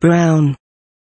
brown.